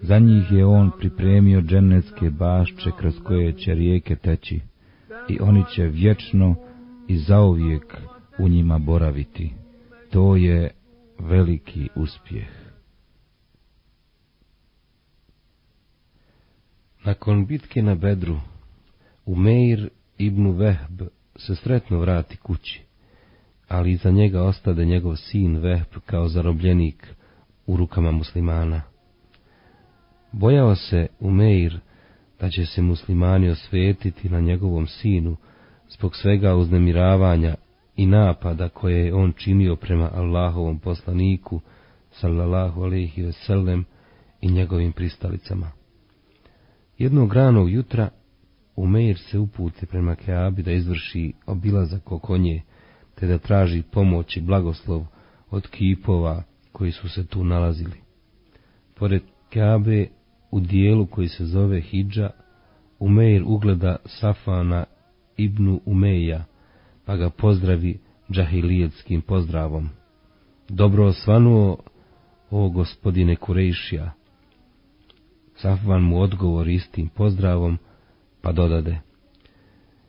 Za njih je on pripremio dženecke bašče kroz koje će rijeke teći i oni će vječno i zauvijek u njima boraviti. To je veliki uspjeh. Nakon bitke na Bedru, Umeir ibn Vehb se sretno vrati kući, ali iza njega ostade njegov sin Vehb kao zarobljenik u rukama muslimana. Bojao se Umeir da će se muslimani osvetiti na njegovom sinu zbog svega uznemiravanja i napada koje je on činio prema Allahovom poslaniku, sallallahu alaihi veselem, i njegovim pristalicama. Jednog ranog jutra Umeir se uputi prema Keabi da izvrši obilazak oko nje, te da traži pomoć i blagoslov od kipova koji su se tu nalazili. Pored Keabe, u dijelu koji se zove Hidža, Umeir ugleda Safana ibnu Umeja, pa ga pozdravi džahilijetskim pozdravom. Dobro osvanuo, o gospodine Kurejšija. Safvan mu odgovor istim pozdravom, pa dodade.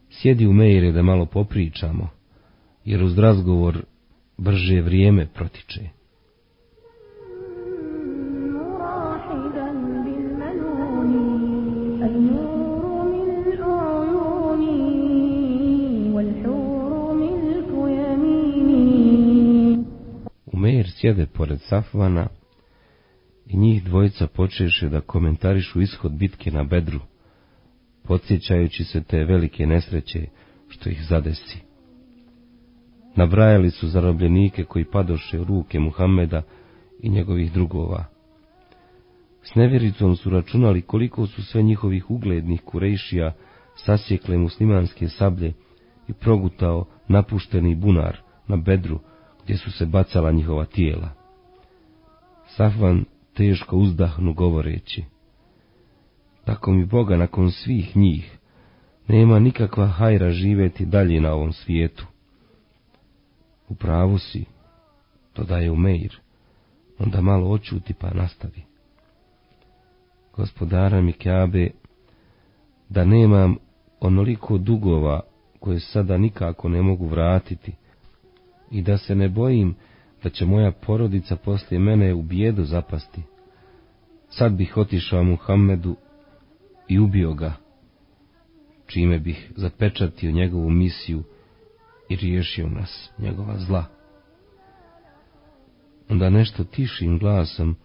Sjedi u Mejre da malo popričamo, jer uz razgovor brže vrijeme protiče. Sjede pored Safvana i njih dvojica počeše da komentarišu ishod bitke na Bedru, podsjećajući se te velike nesreće što ih zadesi. Nabrajali su zarobljenike koji padoše u ruke Muhammeda i njegovih drugova. S nevjericom su računali koliko su sve njihovih uglednih kurejšija sasjekle muslimanske sablje i progutao napušteni bunar na bedru gdje su se bacala njihova tijela. Safvan teško uzdahnu govoreći. Tako mi Boga nakon svih njih nema nikakva hajra živjeti dalje na ovom svijetu. U pravu si, dodaje Umeir, onda malo očuti pa nastavi. Gospodara mi Kjabe, da nemam onoliko dugova koje sada nikako ne mogu vratiti i da se ne bojim da će moja porodica poslije mene u bijedu zapasti. Sad bih otišao Muhammedu i ubio ga, čime bih zapečatio njegovu misiju i riješio nas njegova zla. Onda nešto tišim glasom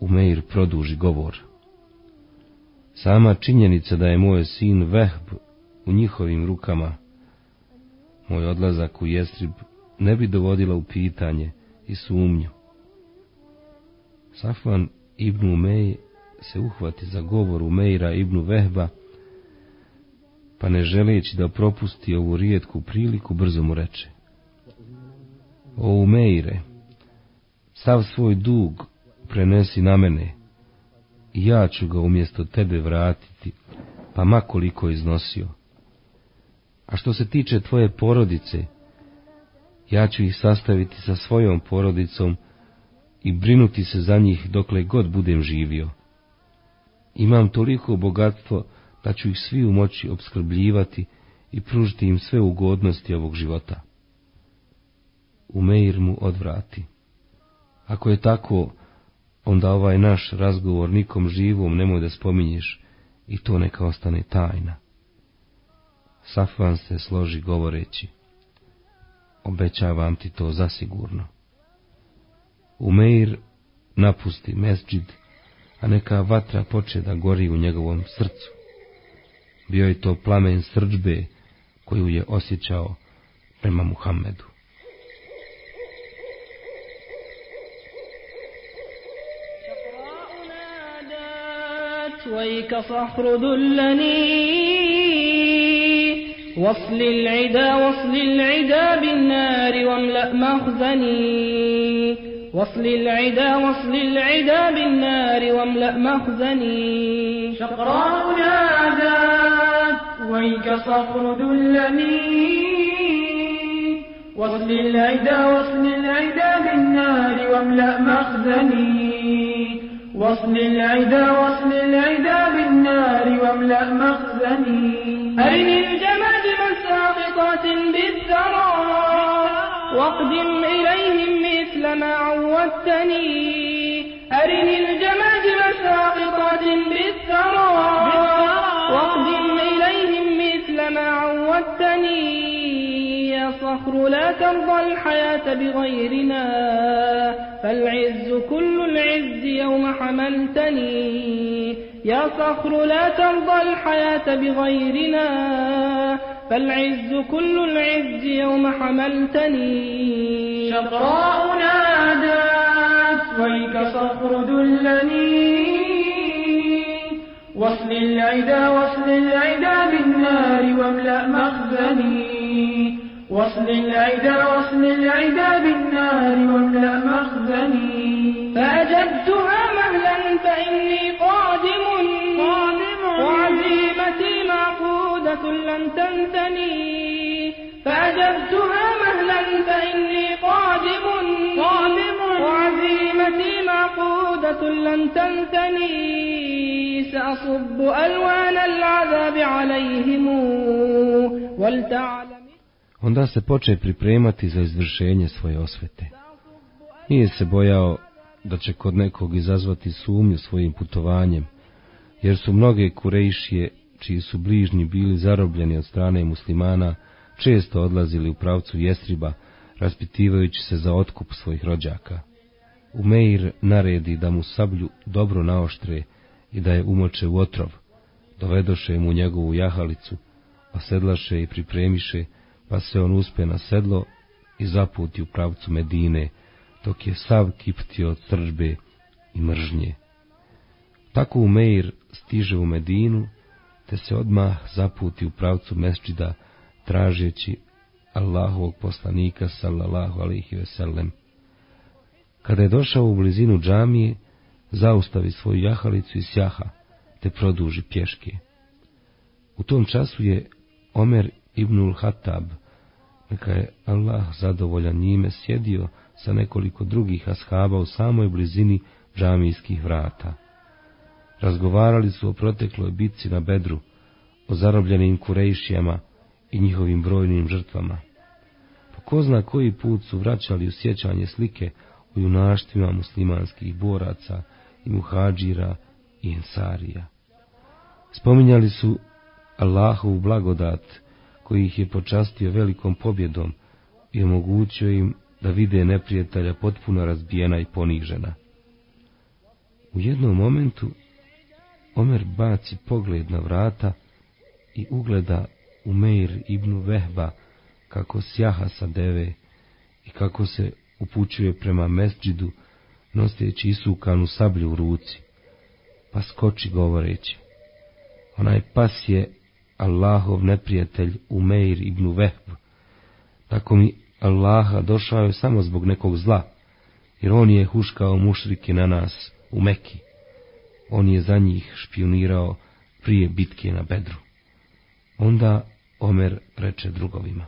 Umeir produži govor. Sama činjenica da je moj sin Vehb u njihovim rukama, moj odlazak u Jestrib ne bi dovodila u pitanje i sumnju. Safvan ibn Umej se uhvati za govor Umeira ibn Vehba, pa ne želeći da propusti ovu rijetku priliku, brzo mu reče. O Umeire, sav svoj dug prenesi na mene, i ja ću ga umjesto tebe vratiti, pa makoliko iznosio. A što se tiče tvoje porodice, ja ću ih sastaviti sa svojom porodicom i brinuti se za njih dokle god budem živio. Imam toliko bogatstvo da ću ih svi moći obskrbljivati i pružiti im sve ugodnosti ovog života. Umeir mu odvrati. Ako je tako, onda ovaj naš razgovor nikom živom nemoj da spominješ i to neka ostane tajna. Safvan se složi govoreći, obećavam ti to zasigurno. Umeir napusti mesđid, a neka vatra poče da gori u njegovom srcu. Bio je to plamen srđbe koju je osjećao prema Muhammedu. ويك صخر دلني وصل العدا وصل العدا بالنار واملأ مخزني وصل العدا وصل العدا بالنار واملأ مخزني شقراء نادت ويك صخر دلني. وصل العدا وصل العدا بالنار واملأ مخزني وصل العدا وصل العدا بالنار واملأ مخزني أرني الجماجم ساقطات بالثرى واقدم إليهم مثل ما عودتني. أرني الجماجم ساقطات بالثرى واقدم إليهم مثل ما عودتني. يا صخر لا ترضى الحياة بغيرنا. فالعز كل العز يوم حملتني. يا صخر لا ترضى الحياة بغيرنا. فالعز كل العز يوم حملتني. شقراء نادت ويك صخر دلني. وصل العدا وصل العدا بالنار واملأ مخزني. وصل العدا وصل العدا بالنار واملأ مخزني. فأجبتها مهلا فإني قادم معقودة لن تنتني فأجبتها مهلا فإني قادم وعزيمتي معقودة لن تنتني سأصب ألوان العذاب عليهم ولتعلم Onda se poče pripremati za izvršenje svoje osvete. Nije se bojao da će kod nekog izazvati sumnju svojim putovanjem, jer su mnoge kurejšije, čiji su bližnji bili zarobljeni od strane muslimana, često odlazili u pravcu Jestriba, raspitivajući se za otkup svojih rođaka. Umeir naredi da mu sablju dobro naoštre i da je umoče u otrov, dovedoše mu njegovu jahalicu, osedlaše i pripremiše, pa se on uspe na sedlo i zaputi u pravcu Medine, dok je sav kiptio od sržbe i mržnje. Tako Umeir stiže u Medinu, te se odmah zaputi u pravcu mesčida, tražeći Allahovog poslanika, sallallahu alihi veselem. Kada je došao u blizinu džamije, zaustavi svoju jahalicu i sjaha, te produži pješke. U tom času je Omer ibnul Hatab, neka je Allah zadovoljan njime, sjedio sa nekoliko drugih ashaba u samoj blizini džamijskih vrata. Razgovarali su o protekloj bitci na Bedru, o zarobljenim kurejšijama i njihovim brojnim žrtvama. Po ko zna koji put su vraćali u sjećanje slike o junaštvima muslimanskih boraca i muhađira i ensarija. Spominjali su Allahovu blagodat koji ih je počastio velikom pobjedom i omogućio im da vide neprijatelja potpuno razbijena i ponižena. U jednom momentu Omer baci pogled na vrata i ugleda Umeir ibn Vehba kako sjaha sa deve i kako se upućuje prema mesđidu noseći isukanu sablju u ruci, pa skoči govoreći. Onaj pas je Allahov neprijatelj Umeir ibn Vehb. Tako mi Allaha došao je samo zbog nekog zla, jer on je huškao mušrike na nas u Meki. On je za njih špionirao prije bitke na Bedru. Onda Omer reče drugovima.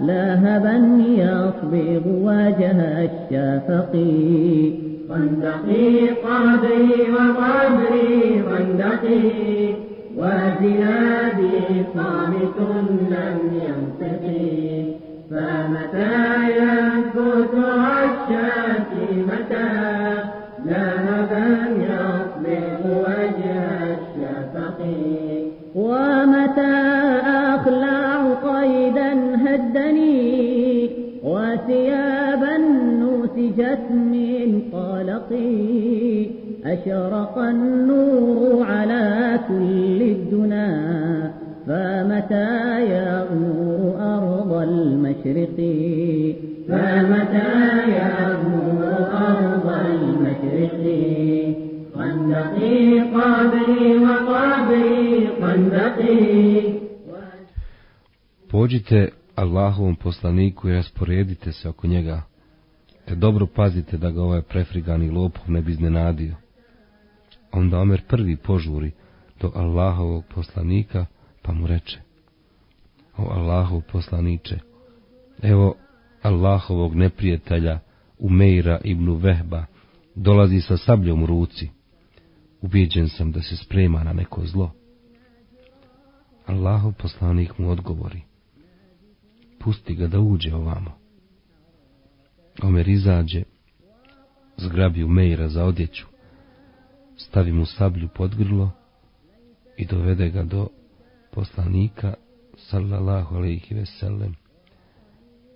لاهبا يصبغ وجه الشفق خندقي قبري وقبري خندقي وزنادي صامت لم ينطقي فمتى يثبت الشاكي متى أشرق النور على كل الدنا فمتى يغمر أرض المشرق؟ فمتى يغمر أرض المشرق؟ خندقي قبري وقبري خندقي Pođite Allahovom poslaniku i rasporedite se oko njega, te dobro pazite da ga ovaj prefrigani lopov ne bi iznenadio. Onda Omer prvi požuri do Allahovog poslanika, pa mu reče, o Allahov poslaniče, evo Allahovog neprijatelja Umeira ibn Vehba dolazi sa sabljom u ruci. Ubijeđen sam da se sprema na neko zlo. Allahov poslanik mu odgovori, pusti ga da uđe ovamo. Omer izađe, zgrabi Umeira za odjeću, stavi mu sablju pod grlo i dovede ga do poslanika sallallahu alaihi veselem.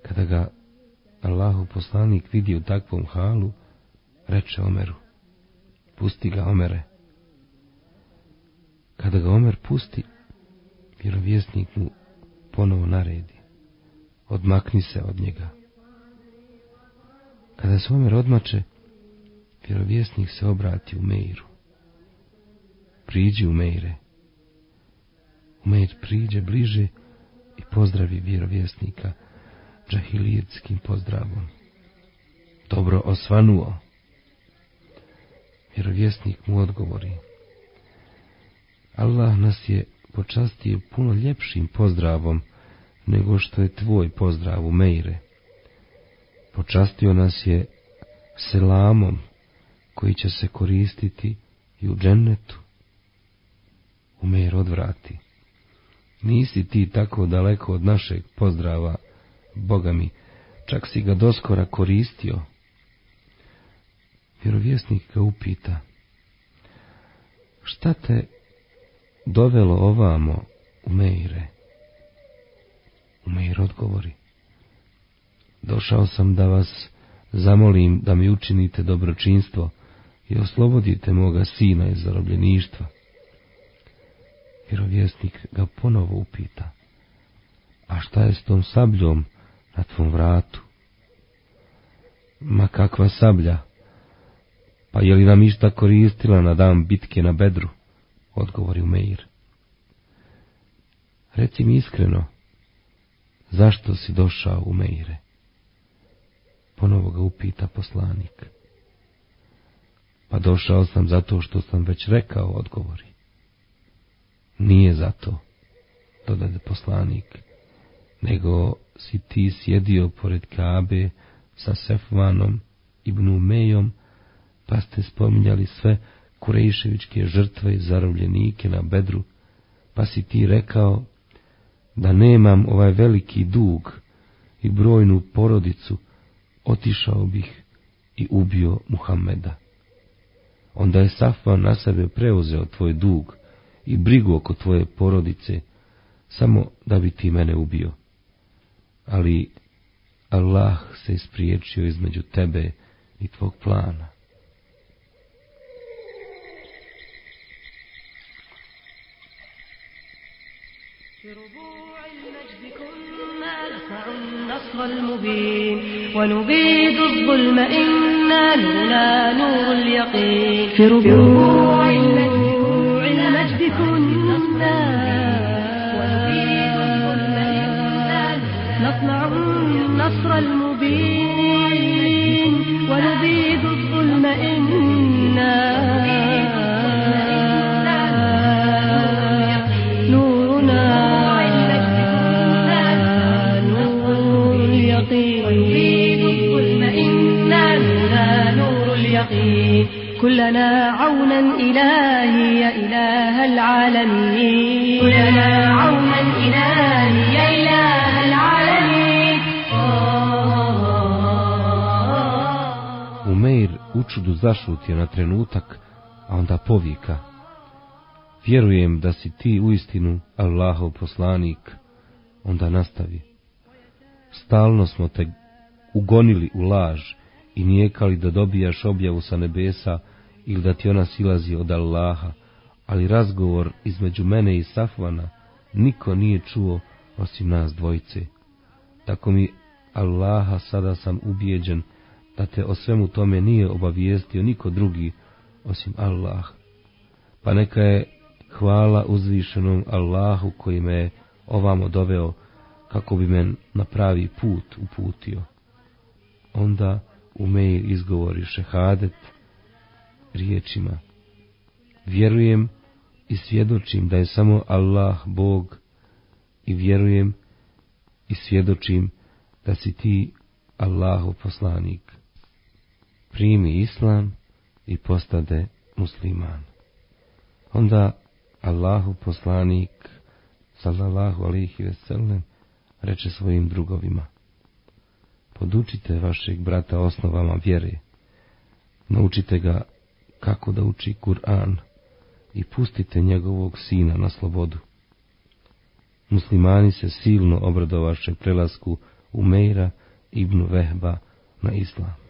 Kada ga Allahu poslanik vidi u takvom halu, reče Omeru, pusti ga Omere. Kada ga Omer pusti, vjerovjesnik mu ponovo naredi, odmakni se od njega. Kada se Omer odmače, vjerovjesnik se obrati u Meiru. Priđi u Meire. Umeir priđe bliže i pozdravi vjerovjesnika džahilijetskim pozdravom. Dobro osvanuo. Vjerovjesnik mu odgovori. Allah nas je počastio puno ljepšim pozdravom nego što je tvoj pozdrav u Meire. Počastio nas je selamom koji će se koristiti i u džennetu. Umeir odvrati. Nisi ti tako daleko od našeg pozdrava, Boga mi, čak si ga doskora koristio. Vjerovjesnik ga upita, šta te dovelo ovamo, Umeire? Umeir odgovori, došao sam da vas zamolim da mi učinite dobročinstvo i oslobodite moga sina iz zarobljeništva. Vjerovjesnik ga ponovo upita, a šta je s tom sabljom na tvom vratu? Ma kakva sablja? Pa je li nam išta koristila na dan bitke na bedru? Odgovori Meir. Reci mi iskreno, zašto si došao u Meire? Ponovo ga upita poslanik. Pa došao sam zato što sam već rekao, odgovori. Nije zato, dodade poslanik, nego si ti sjedio pored Kabe sa Sefvanom i Bnumejom, pa ste spominjali sve Kurejševičke žrtve i zarobljenike na bedru, pa si ti rekao da nemam ovaj veliki dug i brojnu porodicu, otišao bih i ubio Muhammeda. Onda je Safvan na sebe preuzeo tvoj dug i brigu oko tvoje porodice, samo da bi ti mene ubio. Ali Allah se ispriječio između tebe i tvog plana. النصر المبين ونبيد الظلم إنا لنا نور اليقين في ربوع المجد كنا ونبيد نصنع النصر المبين ونبيد الظلم إنا كلنا عونا إلهي يا إله العالمين كلنا عونا إلهي يا إله العالمين Umeir u čudu zašutio na trenutak, a onda povika. Vjerujem da si ti uistinu Allahov poslanik. Onda nastavi. Stalno smo te ugonili u laž i nijekali da dobijaš objavu sa nebesa ili da ti ona silazi od Allaha, ali razgovor između mene i Safvana niko nije čuo osim nas dvojice. Tako mi Allaha sada sam ubijeđen da te o svemu tome nije obavijestio niko drugi osim Allah. Pa neka je hvala uzvišenom Allahu koji me ovamo doveo kako bi me na pravi put uputio. Onda Umeir izgovori šehadet riječima. Vjerujem i svjedočim da je samo Allah Bog i vjerujem i svjedočim da si ti Allahov poslanik. Primi islam i postade musliman. Onda Allahu poslanik sallallahu alihi veselem reče svojim drugovima. Podučite vašeg brata osnovama vjere. Naučite ga kako da uči Kur'an i pustite njegovog sina na slobodu. Muslimani se silno obradovaše prelasku Umeira ibn Vehba na islam.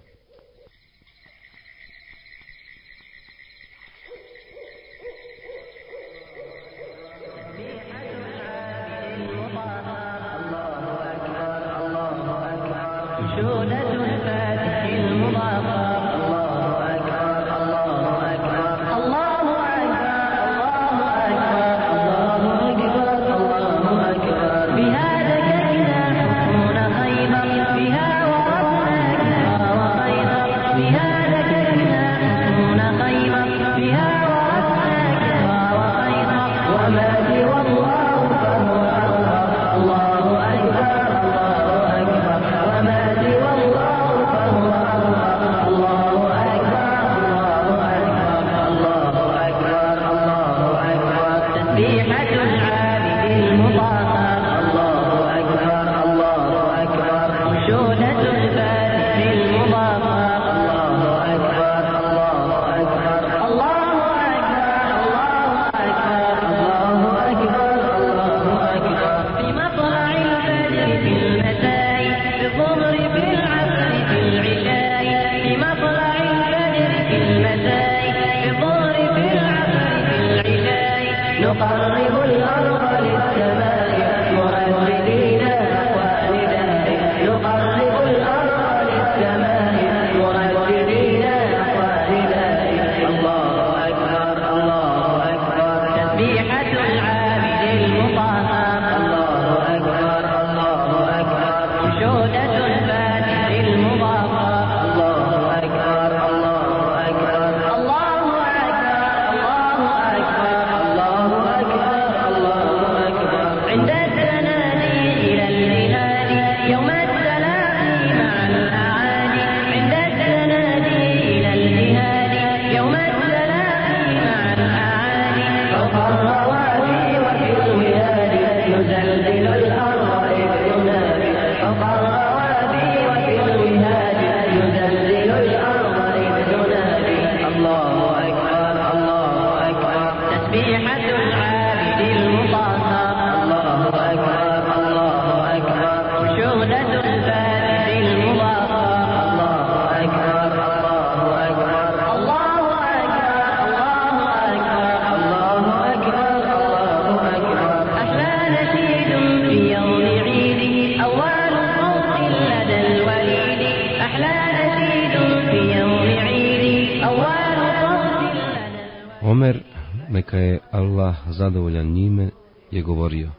Omer, neka je Allah zadovoljan njime, je govorio.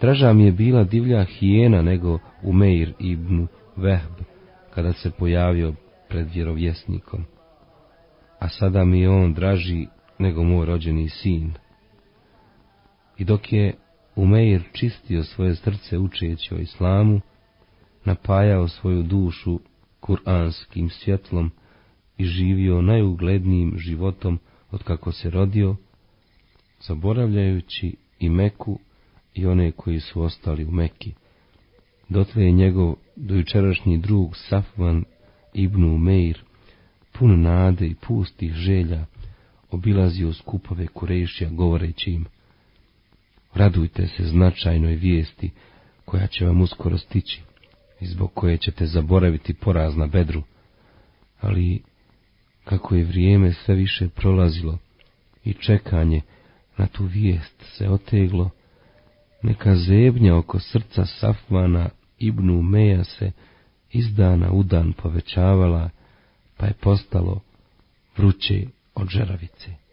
Draža mi je bila divlja hijena nego Umeir ibn Vehb, kada se pojavio pred vjerovjesnikom. A sada mi je on draži nego moj rođeni sin. I dok je Umeir čistio svoje srce učeći o islamu, napajao svoju dušu kuranskim svjetlom i živio najuglednijim životom od kako se rodio, zaboravljajući i Meku i one koji su ostali u Meki. Dotle je njegov dojučerašnji drug Safvan ibn Umeir, pun nade i pustih želja, obilazio skupove Kurešija govoreći im, radujte se značajnoj vijesti koja će vam uskoro stići i zbog koje ćete zaboraviti poraz na bedru, ali kako je vrijeme sve više prolazilo i čekanje na tu vijest se oteglo, neka zebnja oko srca Safvana ibn Meja se iz dana u dan povećavala, pa je postalo vruće od žeravice.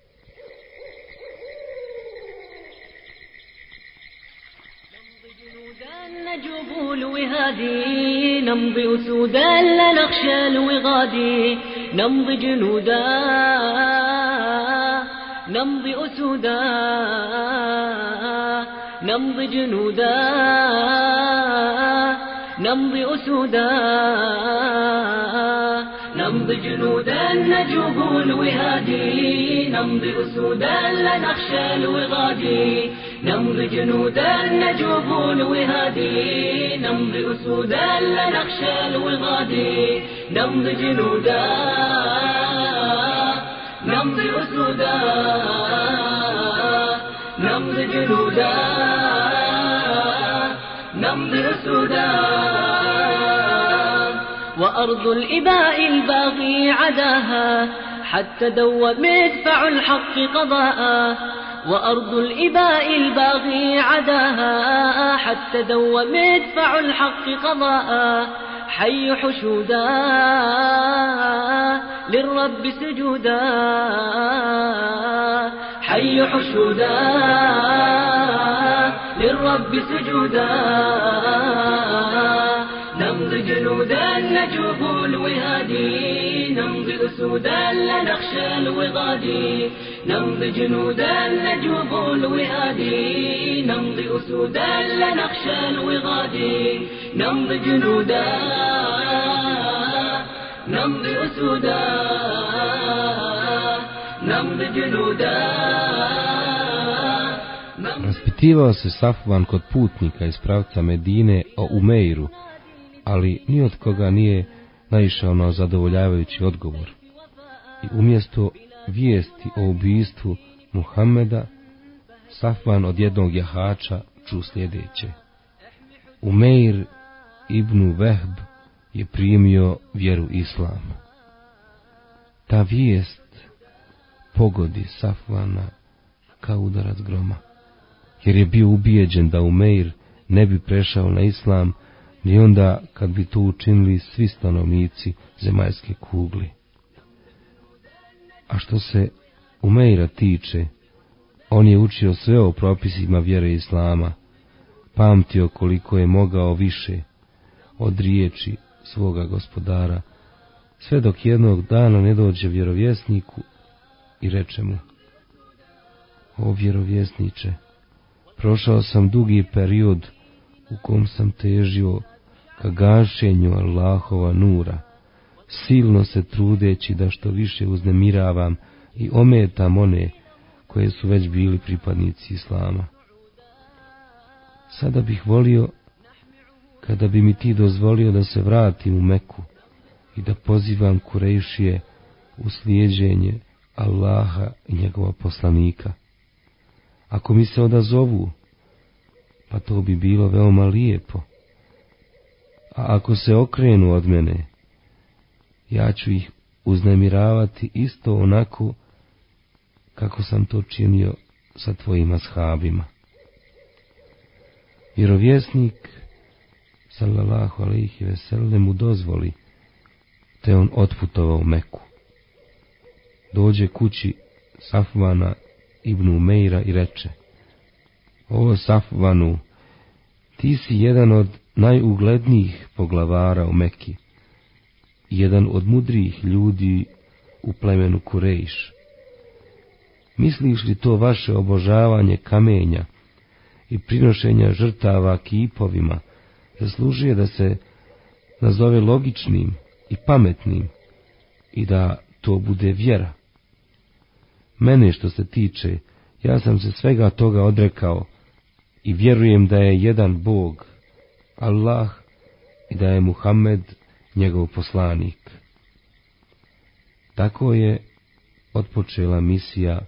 نجوب الوهادي نمضي أسودا لا نخشى الوغادي نمضي جنودا نمضي أسودا نمضي جنودا نمضي أسودا نمضي جنودا نجوب الوهادي نمضي أسودا لا نخشى الوغادي. نمضي جنودا نجوب الوهادي. نمضي أسودا لا نخشى الوغادي نمضي جنودا نمضي أسودا نمضي جنودا نمضي أسودا وأرض الإباء الباغي عداها. حتى دوى مدفع الحق قضاء. وأرض الإباء الباغي عداها حتى دوى مدفع الحق قضاء حي حشودا للرب سجودا حي حشودا للرب سجودا جنودا نجوب الوهادي نمضي أسودا لا نخشى الوغادي نمضي جنودا نجوب الوهادي نمضي أسودا لا نخشى الوغادي نمضي جنودا نمضي أسودا نمضي جنودا نمضي Raspitivao se Safvan kod putnika iz pravca Medine o Umeiru, ali ni od koga nije naišao na zadovoljavajući odgovor. I umjesto vijesti o ubijstvu Muhammeda, Safvan od jednog jahača ču sljedeće. Umeir ibn Vehb je primio vjeru Islam. Ta vijest pogodi Safvana kao udarac groma, jer je bio ubijeđen da Umeir ne bi prešao na Islam ni onda kad bi to učinili svi stanovnici zemaljske kugli. A što se Umeira tiče, on je učio sve o propisima vjere Islama, pamtio koliko je mogao više od riječi svoga gospodara, sve dok jednog dana ne dođe vjerovjesniku i reče mu, o vjerovjesniče, prošao sam dugi period u kom sam težio ka gašenju Allahova nura, silno se trudeći da što više uznemiravam i ometam one koje su već bili pripadnici Islama. Sada bih volio kada bi mi ti dozvolio da se vratim u Meku i da pozivam Kurejšije u slijeđenje Allaha i njegova poslanika. Ako mi se odazovu, pa to bi bilo veoma lijepo. A ako se okrenu od mene, ja ću ih uznemiravati isto onako kako sam to činio sa tvojim ashabima. Vjerovjesnik, sallallahu alaihi veselne, mu dozvoli, te on otputovao Meku. Dođe kući Safvana ibn Umeira i reče, O Safvanu, ti si jedan od najuglednijih poglavara u Meki, jedan od mudrijih ljudi u plemenu Kurejš. Misliš li to vaše obožavanje kamenja i prinošenja žrtava kipovima zaslužuje da se nazove logičnim i pametnim i da to bude vjera. Mene što se tiče, ja sam se svega toga odrekao i vjerujem da je jedan Bog, Allah, i da je Muhammed njegov poslanik. Tako je otpočela misija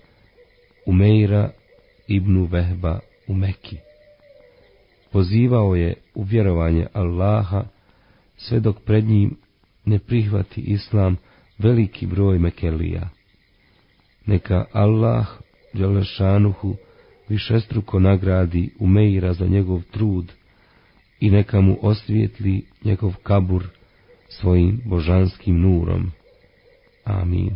Umeira ibn Vehba u Meki. Pozivao je u vjerovanje Allaha, sve dok pred njim ne prihvati islam veliki broj Mekelija. Neka Allah, Đelešanuhu, višestruko nagradi Umeira za njegov trud i neka mu osvijetli njegov kabur svojim božanskim nurom. Amin.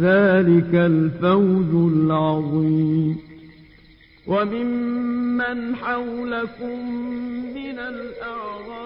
ذلك الفوز العظيم. وممن حولكم من الأعراب